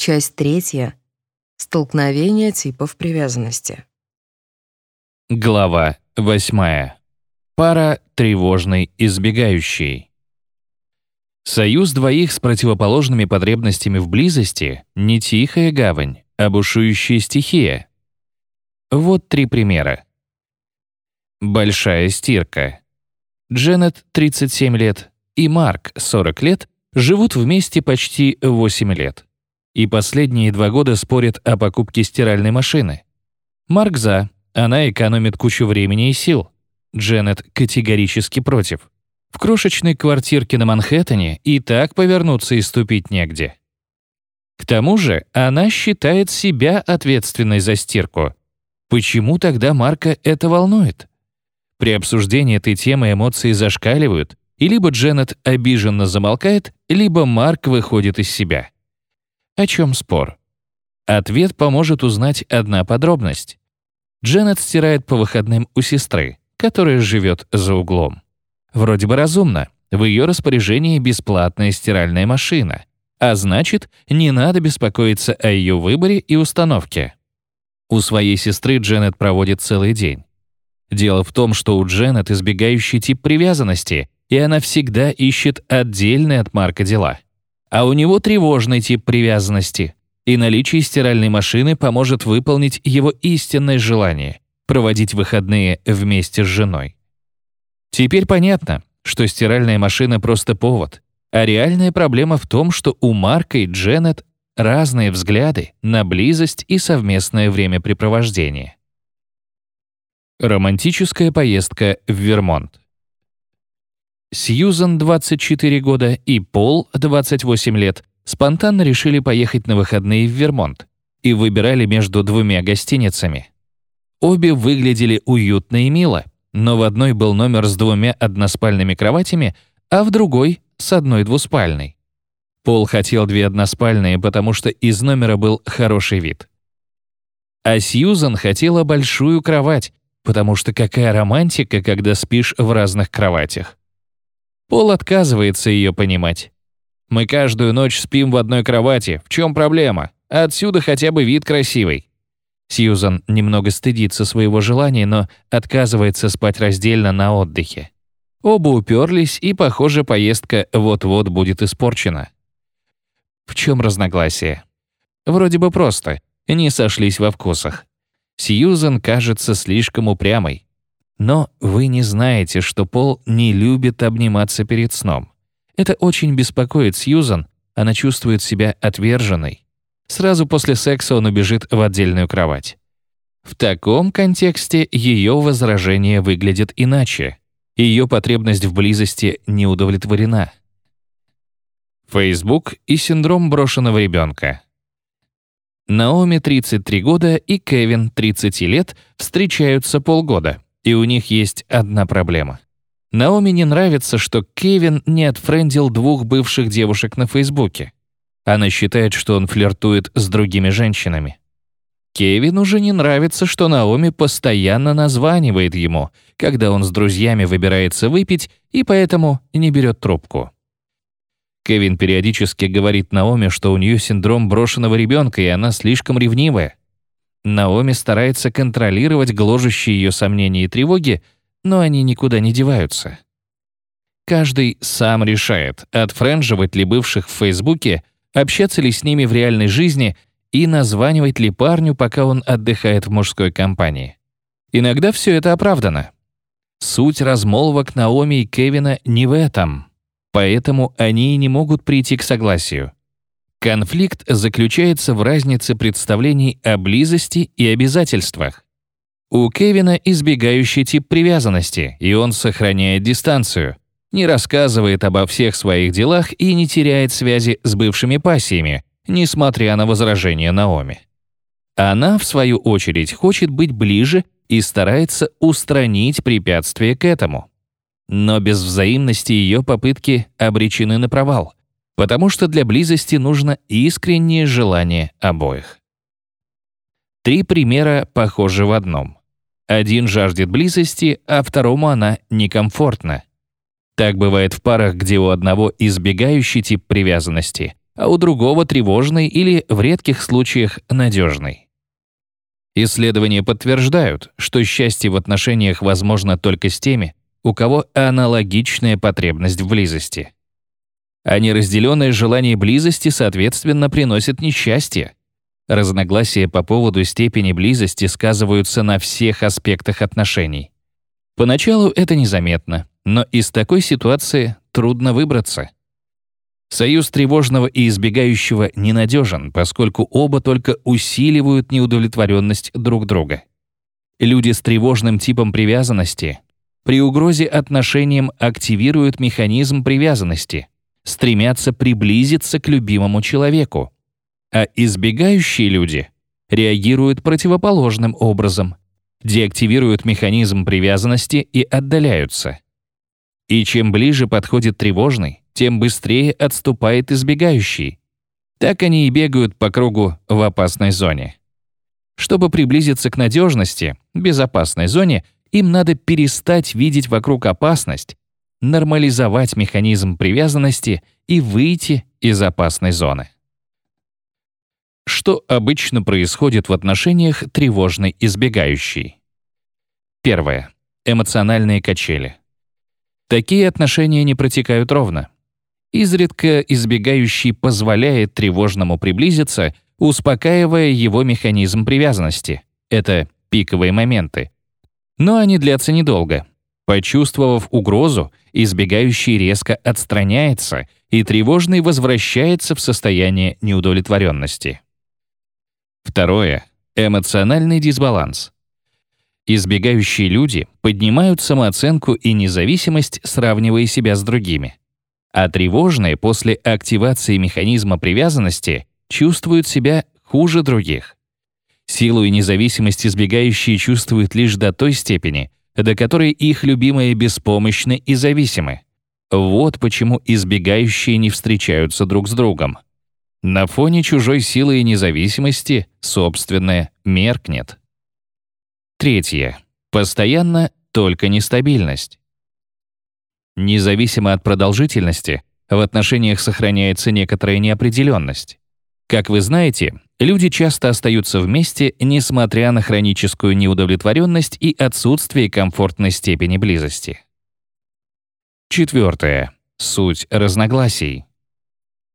Часть третья. Столкновение типов привязанности. Глава 8. Пара тревожной избегающей. Союз двоих с противоположными потребностями в близости — не тихая гавань, а бушующая стихия. Вот три примера. Большая стирка. Дженнет, 37 лет, и Марк, 40 лет, живут вместе почти 8 лет. И последние два года спорят о покупке стиральной машины. Марк за, она экономит кучу времени и сил. Дженнет категорически против. В крошечной квартирке на Манхэттене и так повернуться и ступить негде. К тому же она считает себя ответственной за стирку. Почему тогда Марка это волнует? При обсуждении этой темы эмоции зашкаливают, и либо Дженнет обиженно замолкает, либо Марк выходит из себя. О чем спор? Ответ поможет узнать одна подробность. Дженнет стирает по выходным у сестры, которая живет за углом. Вроде бы разумно. В ее распоряжении бесплатная стиральная машина, а значит, не надо беспокоиться о ее выборе и установке. У своей сестры Дженнет проводит целый день. Дело в том, что у Дженнет избегающий тип привязанности, и она всегда ищет отдельные от Марка дела. А у него тревожный тип привязанности, и наличие стиральной машины поможет выполнить его истинное желание — проводить выходные вместе с женой. Теперь понятно, что стиральная машина просто повод, а реальная проблема в том, что у Марка и Дженнет разные взгляды на близость и совместное времяпрепровождение. Романтическая поездка в Вермонт. Сьюзан, 24 года, и Пол, 28 лет, спонтанно решили поехать на выходные в Вермонт и выбирали между двумя гостиницами. Обе выглядели уютно и мило, но в одной был номер с двумя односпальными кроватями, а в другой — с одной двуспальной. Пол хотел две односпальные, потому что из номера был хороший вид. А Сьюзан хотела большую кровать, потому что какая романтика, когда спишь в разных кроватях. Пол отказывается ее понимать. Мы каждую ночь спим в одной кровати. В чем проблема? Отсюда хотя бы вид красивый. Сьюзан немного стыдится своего желания, но отказывается спать раздельно на отдыхе. Оба уперлись, и, похоже, поездка вот-вот будет испорчена. В чем разногласие? Вроде бы просто. Не сошлись во вкусах. Сьюзан кажется слишком упрямой. Но вы не знаете, что Пол не любит обниматься перед сном. Это очень беспокоит Сьюзан, она чувствует себя отверженной. Сразу после секса он убежит в отдельную кровать. В таком контексте ее возражение выглядит иначе. Ее потребность в близости не удовлетворена. Facebook и синдром брошенного ребенка. Наоми 33 года и Кевин 30 лет встречаются полгода, и у них есть одна проблема. Наоми не нравится, что Кевин не отфрендил двух бывших девушек на Фейсбуке. Она считает, что он флиртует с другими женщинами. Кевин уже не нравится, что Наоми постоянно названивает ему, когда он с друзьями выбирается выпить и поэтому не берет трубку. Кевин периодически говорит Наоми, что у нее синдром брошенного ребенка, и она слишком ревнивая. Наоми старается контролировать гложущие ее сомнения и тревоги, но они никуда не деваются. Каждый сам решает, отфренживать ли бывших в Фейсбуке, общаться ли с ними в реальной жизни и названивать ли парню, пока он отдыхает в мужской компании. Иногда все это оправдано. Суть размолвок Наоми и Кевина не в этом. Поэтому они и не могут прийти к согласию. Конфликт заключается в разнице представлений о близости и обязательствах. У Кевина избегающий тип привязанности, и он сохраняет дистанцию, не рассказывает обо всех своих делах и не теряет связи с бывшими пассиями, несмотря на возражения Наоми. Она, в свою очередь, хочет быть ближе и старается устранить препятствия к этому. Но без взаимности ее попытки обречены на провал, потому что для близости нужно искреннее желание обоих. Три примера похожи в одном. Один жаждет близости, а второму она некомфортна. Так бывает в парах, где у одного избегающий тип привязанности, а у другого тревожный или, в редких случаях, надежный. Исследования подтверждают, что счастье в отношениях возможно только с теми, у кого аналогичная потребность в близости. А неразделенное желание близости, соответственно, приносит несчастье. Разногласия по поводу степени близости сказываются на всех аспектах отношений. Поначалу это незаметно, но из такой ситуации трудно выбраться. Союз тревожного и избегающего ненадежен, поскольку оба только усиливают неудовлетворенность друг друга. Люди с тревожным типом привязанности при угрозе отношениям активируют механизм привязанности, стремятся приблизиться к любимому человеку. А избегающие люди реагируют противоположным образом, деактивируют механизм привязанности и отдаляются. И чем ближе подходит тревожный, тем быстрее отступает избегающий. Так они и бегают по кругу в опасной зоне. Чтобы приблизиться к надежности, безопасной зоне, им надо перестать видеть вокруг опасность, нормализовать механизм привязанности и выйти из опасной зоны. Что обычно происходит в отношениях тревожной избегающей? Первое. Эмоциональные качели. Такие отношения не протекают ровно. Изредка избегающий позволяет тревожному приблизиться, успокаивая его механизм привязанности. Это пиковые моменты. Но они длятся недолго. Почувствовав угрозу, избегающий резко отстраняется, и тревожный возвращается в состояние неудовлетворенности. Второе. Эмоциональный дисбаланс. Избегающие люди поднимают самооценку и независимость, сравнивая себя с другими. А тревожные после активации механизма привязанности чувствуют себя хуже других. Силу и независимость избегающие чувствуют лишь до той степени, до которой их любимые беспомощны и зависимы. Вот почему избегающие не встречаются друг с другом. На фоне чужой силы и независимости собственное меркнет. Третье. Постоянно только нестабильность. Независимо от продолжительности, в отношениях сохраняется некоторая неопределенность. Как вы знаете, люди часто остаются вместе, несмотря на хроническую неудовлетворенность и отсутствие комфортной степени близости. Четвертое. Суть разногласий.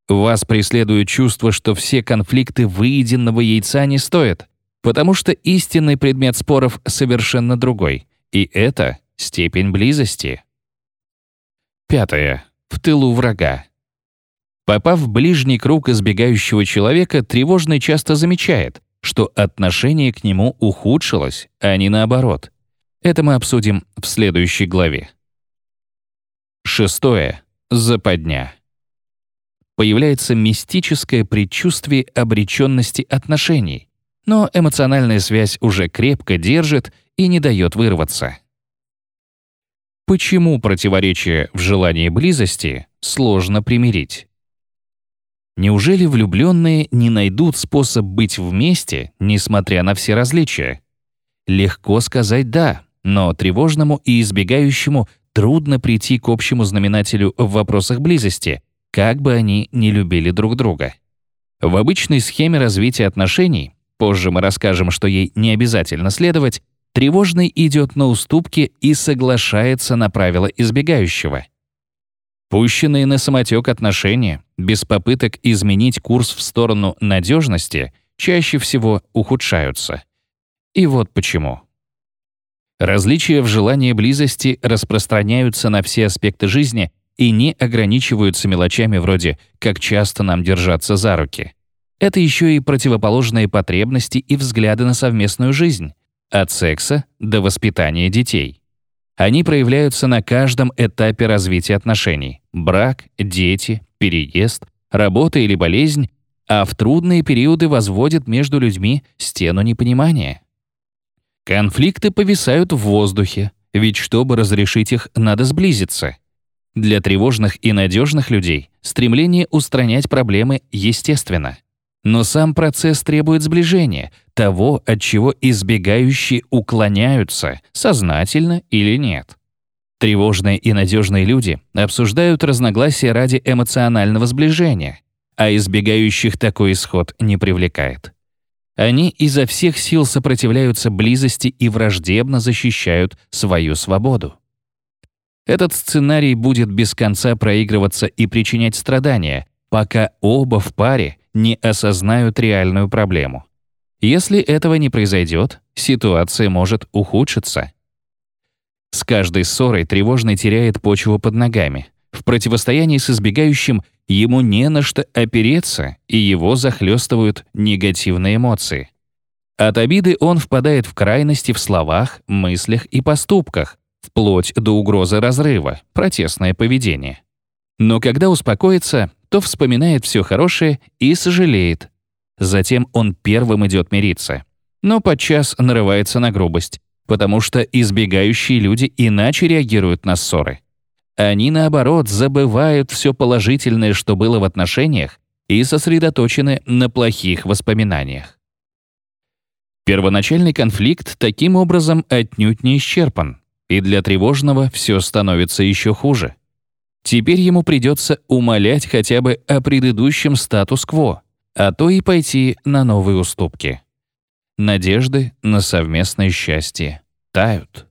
Вас преследует чувство, что все конфликты выеденного яйца не стоят, потому что истинный предмет споров совершенно другой, и это степень близости. Пятое. В тылу врага. Попав в ближний круг избегающего человека, тревожный часто замечает, что отношение к нему ухудшилось, а не наоборот. Это мы обсудим в следующей главе. Шестое. Западня. Появляется мистическое предчувствие обреченности отношений, но эмоциональная связь уже крепко держит и не дает вырваться. Почему противоречие в желании близости сложно примирить? Неужели влюбленные не найдут способ быть вместе, несмотря на все различия? Легко сказать «да», но тревожному и избегающему трудно прийти к общему знаменателю в вопросах близости, как бы они ни любили друг друга. В обычной схеме развития отношений позже мы расскажем, что ей не обязательно следовать, тревожный идет на уступки и соглашается на правила избегающего. Пущенные на самотек отношения, без попыток изменить курс в сторону надежности, чаще всего ухудшаются. И вот почему. Различия в желании близости распространяются на все аспекты жизни и не ограничиваются мелочами вроде «как часто нам держаться за руки». Это еще и противоположные потребности и взгляды на совместную жизнь, от секса до воспитания детей. Они проявляются на каждом этапе развития отношений — брак, дети, переезд, работа или болезнь, а в трудные периоды возводят между людьми стену непонимания. Конфликты повисают в воздухе, ведь чтобы разрешить их, надо сблизиться. Для тревожных и надежных людей стремление устранять проблемы естественно. Но сам процесс требует сближения, того, от чего избегающие уклоняются, сознательно или нет. Тревожные и надежные люди обсуждают разногласия ради эмоционального сближения, а избегающих такой исход не привлекает. Они изо всех сил сопротивляются близости и враждебно защищают свою свободу. Этот сценарий будет без конца проигрываться и причинять страдания, пока оба в паре не осознают реальную проблему. Если этого не произойдет, ситуация может ухудшиться. С каждой ссорой тревожный теряет почву под ногами. В противостоянии с избегающим ему не на что опереться, и его захлестывают негативные эмоции. От обиды он впадает в крайности в словах, мыслях и поступках, вплоть до угрозы разрыва, протестное поведение. Но когда успокоится, то вспоминает все хорошее и сожалеет. Затем он первым идет мириться. Но подчас нарывается на грубость, потому что избегающие люди иначе реагируют на ссоры. Они, наоборот, забывают все положительное, что было в отношениях, и сосредоточены на плохих воспоминаниях. Первоначальный конфликт таким образом отнюдь не исчерпан, и для тревожного все становится еще хуже. Теперь ему придется умолять хотя бы о предыдущем статус-кво, а то и пойти на новые уступки. Надежды на совместное счастье тают.